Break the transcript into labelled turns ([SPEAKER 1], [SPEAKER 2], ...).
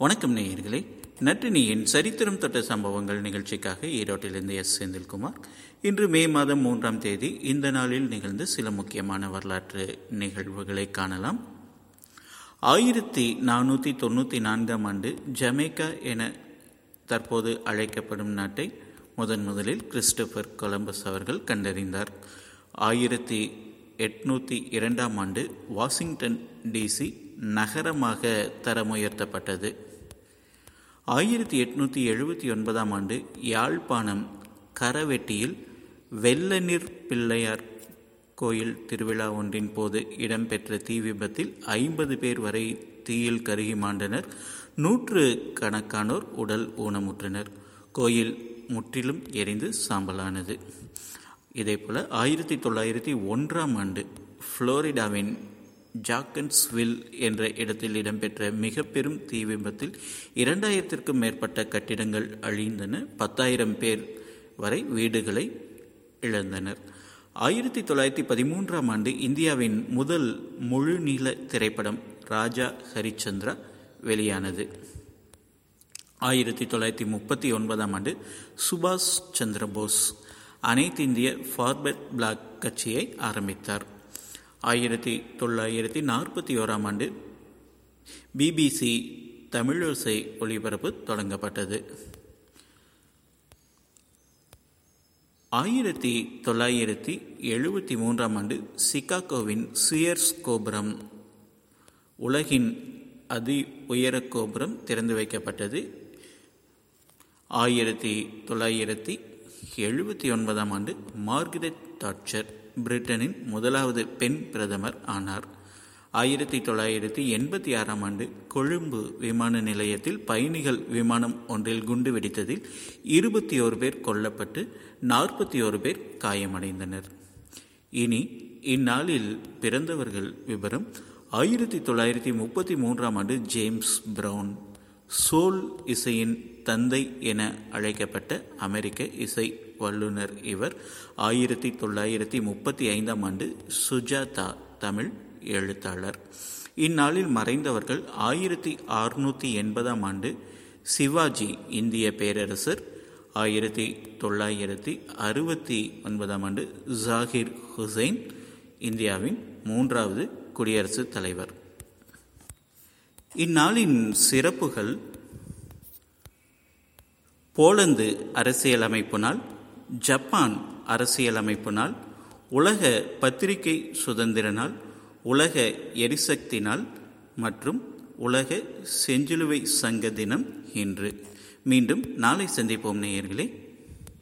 [SPEAKER 1] வணக்கம் நேயர்களே. நற்றினியின் சரித்திரம் தொட்ட சம்பவங்கள் நிகழ்ச்சிக்காக ஈரோட்டிலிருந்து எஸ். செந்தில்குமார். இன்று மே மாதம் மூன்றாம் தேதி இந்த நாளில் நிகழ்ந்த சில முக்கியமான வரலாற்று நிகழ்வுகளை காணலாம். ஆயிரத்தி நானூற்றி தொண்ணூற்றி நான்காம் ஆண்டு ஜமேக்கா என தற்போது அழைக்கப்படும் நாட்டை முதன் முதலில் கிறிஸ்டபர் கொலம்பஸ் அவர்கள் கண்டறிந்தார். ஆயிரத்தி எட்நூற்றி இரண்டாம் ஆண்டு வாஷிங்டன் டிசி நகரமாக தரமுயர்த்தப்பட்டது. ஆயிரத்தி எட்நூற்றி எழுபத்தி ஒன்பதாம் ஆண்டு யாழ்ப்பாணம் கரவெட்டியில் வெள்ளநீர் பிள்ளையார் கோயில் திருவிழா ஒன்றின் போது இடம்பெற்ற தீ விபத்தில் ஐம்பது பேர் வரை தீயில் கருகி மாண்டனர். நூற்று கணக்கானோர் உடல் ஊனமுற்றனர். கோயில் முற்றிலும் எரிந்து சாம்பலானது. இதேபோல் ஆயிரத்தி தொள்ளாயிரத்தி ஒன்றாம் ஆண்டு ஃப்ளோரிடாவின் ஜாக்கன்ஸ்வில் என்ற இடத்தில் இடம்பெற்ற மிக பெரும் தீ விபத்தில் இரண்டாயிரத்திற்கும் மேற்பட்ட கட்டிடங்கள் அழிந்தன. பத்தாயிரம் பேர் வரை வீடுகளை இழந்தனர். ஆயிரத்தி தொள்ளாயிரத்தி பதிமூன்றாம் ஆண்டு இந்தியாவின் முதல் முழுநீள திரைப்படம் ராஜா ஹரிச்சந்திரா வெளியானது. ஆயிரத்தி தொள்ளாயிரத்தி முப்பத்தி ஒன்பதாம் ஆண்டு சுபாஷ் சந்திர போஸ் அனைத்து இந்திய ஃபார்வர்ட் பிளாக் கட்சியை ஆரம்பித்தார். ஆயிரத்தி தொள்ளாயிரத்தி நாற்பத்தி ஓராம் ஆண்டு பிபிசி தமிழோசை ஒளிபரப்பு தொடங்கப்பட்டது. ஆயிரத்தி தொள்ளாயிரத்தி எழுபத்தி மூன்றாம் ஆண்டு சிகாகோவின் சுயர்ஸ் கோபுரம் உலகின் அதி உயர கோபுரம் திறந்து வைக்கப்பட்டது. ஆயிரத்தி தொள்ளாயிரத்தி எழுபத்தி ஒன்பதாம் ஆண்டு மார்கரெட் தாட்சர் பிரிட்டனின் முதலாவது பெண் பிரதமர் ஆனார். ஆயிரத்தி தொள்ளாயிரத்தி எண்பத்தி ஆறாம் ஆண்டு கொழும்பு விமான நிலையத்தில் பயணிகள் விமானம் ஒன்றில் குண்டு வெடித்ததில் இருபத்தி ஓரு பேர் கொல்லப்பட்டு நாற்பத்தி ஓரு பேர் காயமடைந்தனர். இனி இந்நாளில் பிறந்தவர்கள் விவரம். ஆயிரத்தி தொள்ளாயிரத்தி முப்பத்தி மூன்றாம் ஆண்டு ஜேம்ஸ் பிரவுன் சோல் இசையின் தந்தை என அழைக்கப்பட்ட அமெரிக்க இசை வல்லுனர் இவர். ஆயிரத்தி தொள்ளாயிரத்தி முப்பத்தி ஐந்தாம் ஆண்டு சுஜாதா தமிழ் எழுத்தாளர். இந்நாளில் மறைந்தவர்கள் ஆயிரத்தி அறுநூற்றி எண்பதாம் ஆண்டு சிவாஜி இந்திய பேரரசர். ஆயிரத்தி தொள்ளாயிரத்தி அறுபத்தி ஒன்பதாம் ஆண்டு ஜாகிர் ஹுசைன் இந்தியாவின் மூன்றாவது குடியரசுத் தலைவர். இந்நாளின் சிறப்புகள் போலந்து அரசியலமைப்பு நாள் ஜப்பான் அரசியலமைப்பு நாள் உலக பத்திரிகை சுதந்திர நாள் உலக எரிசக்தி நாள் மற்றும் உலக செஞ்சிலுவை சங்க தினம் இன்று. மீண்டும் நாளை சந்திப்போம் நேயர்களே.